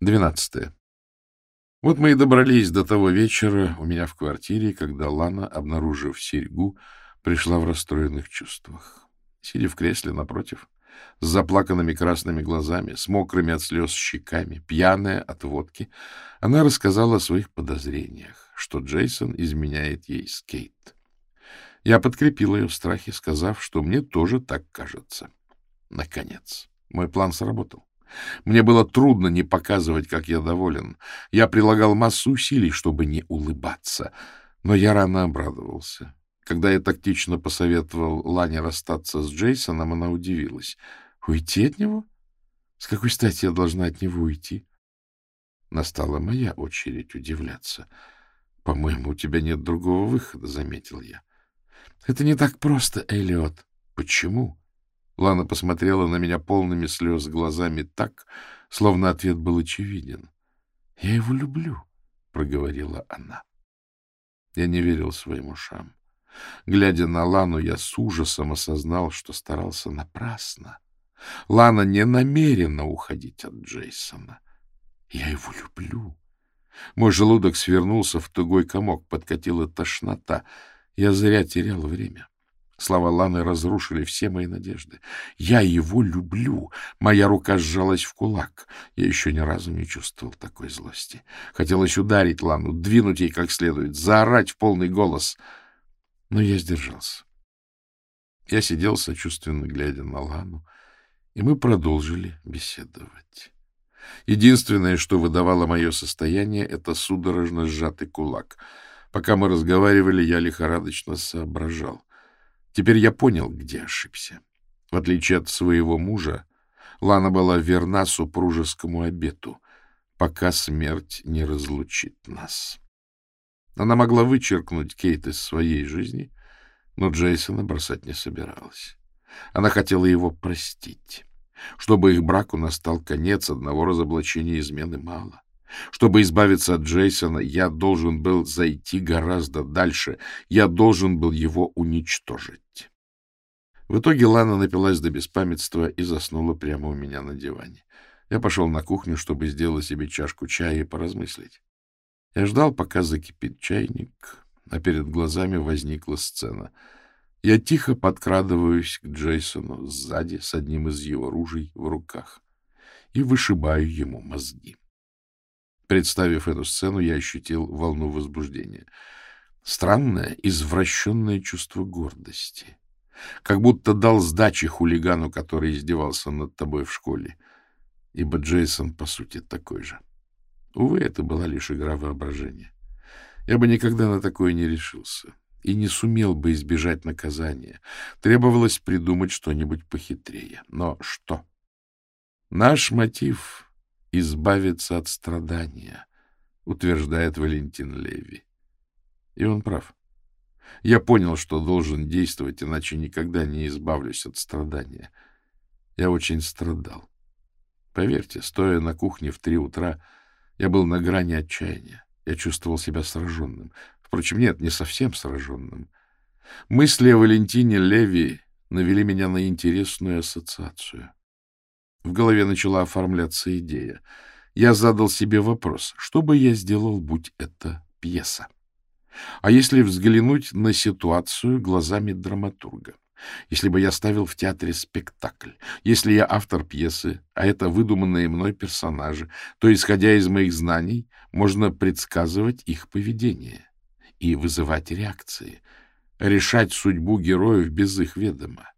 Двенадцатое. Вот мы и добрались до того вечера у меня в квартире, когда Лана, обнаружив серьгу, пришла в расстроенных чувствах. Сидя в кресле напротив, с заплаканными красными глазами, с мокрыми от слез щеками, пьяная от водки, она рассказала о своих подозрениях, что Джейсон изменяет ей с Кейт. Я подкрепил ее в страхе, сказав, что мне тоже так кажется. Наконец, мой план сработал. Мне было трудно не показывать, как я доволен. Я прилагал массу усилий, чтобы не улыбаться. Но я рано обрадовался. Когда я тактично посоветовал Лане расстаться с Джейсоном, она удивилась. «Уйти от него? С какой стати я должна от него уйти?» Настала моя очередь удивляться. «По-моему, у тебя нет другого выхода», — заметил я. «Это не так просто, Эллиот». «Почему?» Лана посмотрела на меня полными слез глазами так, словно ответ был очевиден. — Я его люблю, — проговорила она. Я не верил своим ушам. Глядя на Лану, я с ужасом осознал, что старался напрасно. Лана не намерена уходить от Джейсона. Я его люблю. Мой желудок свернулся в тугой комок, подкатила тошнота. Я зря терял время. Слова Ланы разрушили все мои надежды. Я его люблю. Моя рука сжалась в кулак. Я еще ни разу не чувствовал такой злости. Хотелось ударить Лану, двинуть ей как следует, заорать в полный голос. Но я сдержался. Я сидел, сочувственно глядя на Лану, и мы продолжили беседовать. Единственное, что выдавало мое состояние, — это судорожно сжатый кулак. Пока мы разговаривали, я лихорадочно соображал. Теперь я понял, где ошибся. В отличие от своего мужа, Лана была верна супружескому обету, пока смерть не разлучит нас. Она могла вычеркнуть Кейт из своей жизни, но Джейсона бросать не собиралась. Она хотела его простить. Чтобы их браку настал конец, одного разоблачения измены мало. Чтобы избавиться от Джейсона, я должен был зайти гораздо дальше. Я должен был его уничтожить. В итоге Лана напилась до беспамятства и заснула прямо у меня на диване. Я пошел на кухню, чтобы сделать себе чашку чая и поразмыслить. Я ждал, пока закипит чайник, а перед глазами возникла сцена. Я тихо подкрадываюсь к Джейсону сзади с одним из его ружей в руках и вышибаю ему мозги. Представив эту сцену, я ощутил волну возбуждения. Странное, извращенное чувство гордости. Как будто дал сдачи хулигану, который издевался над тобой в школе. Ибо Джейсон, по сути, такой же. Увы, это была лишь игра воображения. Я бы никогда на такое не решился и не сумел бы избежать наказания. Требовалось придумать что-нибудь похитрее. Но что? Наш мотив избавиться от страдания, утверждает Валентин Леви. И он прав. Я понял, что должен действовать, иначе никогда не избавлюсь от страдания. Я очень страдал. Поверьте, стоя на кухне в три утра, я был на грани отчаяния. Я чувствовал себя сраженным. Впрочем, нет, не совсем сраженным. Мысли о Валентине Леви навели меня на интересную ассоциацию. В голове начала оформляться идея. Я задал себе вопрос, что бы я сделал, будь это пьеса? А если взглянуть на ситуацию глазами драматурга? Если бы я ставил в театре спектакль, если я автор пьесы, а это выдуманные мной персонажи, то, исходя из моих знаний, можно предсказывать их поведение и вызывать реакции, решать судьбу героев без их ведома.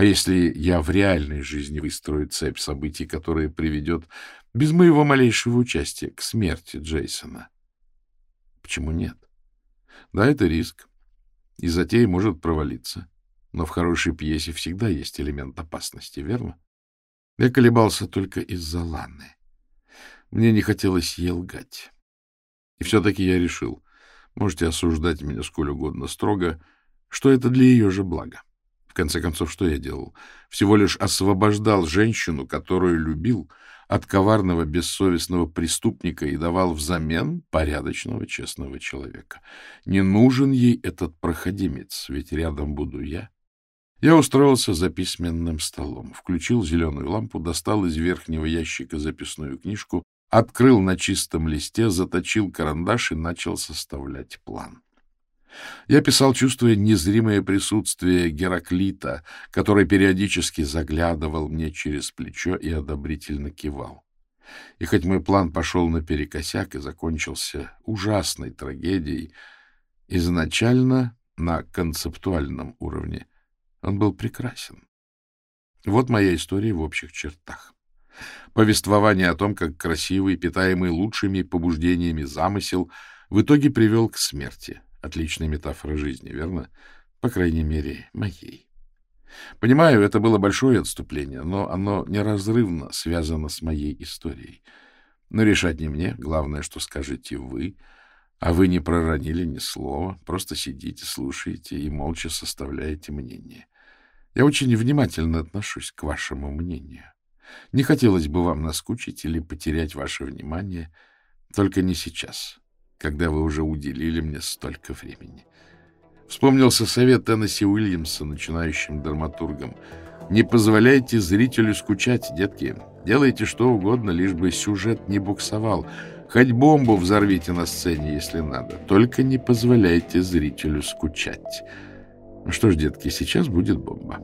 А если я в реальной жизни выстрою цепь событий, которая приведет, без моего малейшего участия, к смерти Джейсона? Почему нет? Да, это риск. И затея может провалиться. Но в хорошей пьесе всегда есть элемент опасности, верно? Я колебался только из-за Ланы. Мне не хотелось ей лгать. И все-таки я решил, можете осуждать меня сколь угодно строго, что это для ее же блага. В конце концов, что я делал? Всего лишь освобождал женщину, которую любил, от коварного, бессовестного преступника и давал взамен порядочного, честного человека. Не нужен ей этот проходимец, ведь рядом буду я. Я устроился за письменным столом, включил зеленую лампу, достал из верхнего ящика записную книжку, открыл на чистом листе, заточил карандаш и начал составлять план. Я писал, чувствуя незримое присутствие Гераклита, который периодически заглядывал мне через плечо и одобрительно кивал. И хоть мой план пошел наперекосяк и закончился ужасной трагедией, изначально на концептуальном уровне он был прекрасен. Вот моя история в общих чертах. Повествование о том, как красивый, питаемый лучшими побуждениями замысел в итоге привел к смерти. Отличная метафора жизни, верно? По крайней мере, моей. Понимаю, это было большое отступление, но оно неразрывно связано с моей историей. Но решать не мне, главное, что скажете вы, а вы не проронили ни слова, просто сидите, слушаете и молча составляете мнение. Я очень внимательно отношусь к вашему мнению. Не хотелось бы вам наскучить или потерять ваше внимание, только не сейчас, когда вы уже уделили мне столько времени. Вспомнился совет Теннесси Уильямса, начинающим драматургом. Не позволяйте зрителю скучать, детки. Делайте что угодно, лишь бы сюжет не буксовал. Хоть бомбу взорвите на сцене, если надо. Только не позволяйте зрителю скучать. Ну что ж, детки, сейчас будет бомба.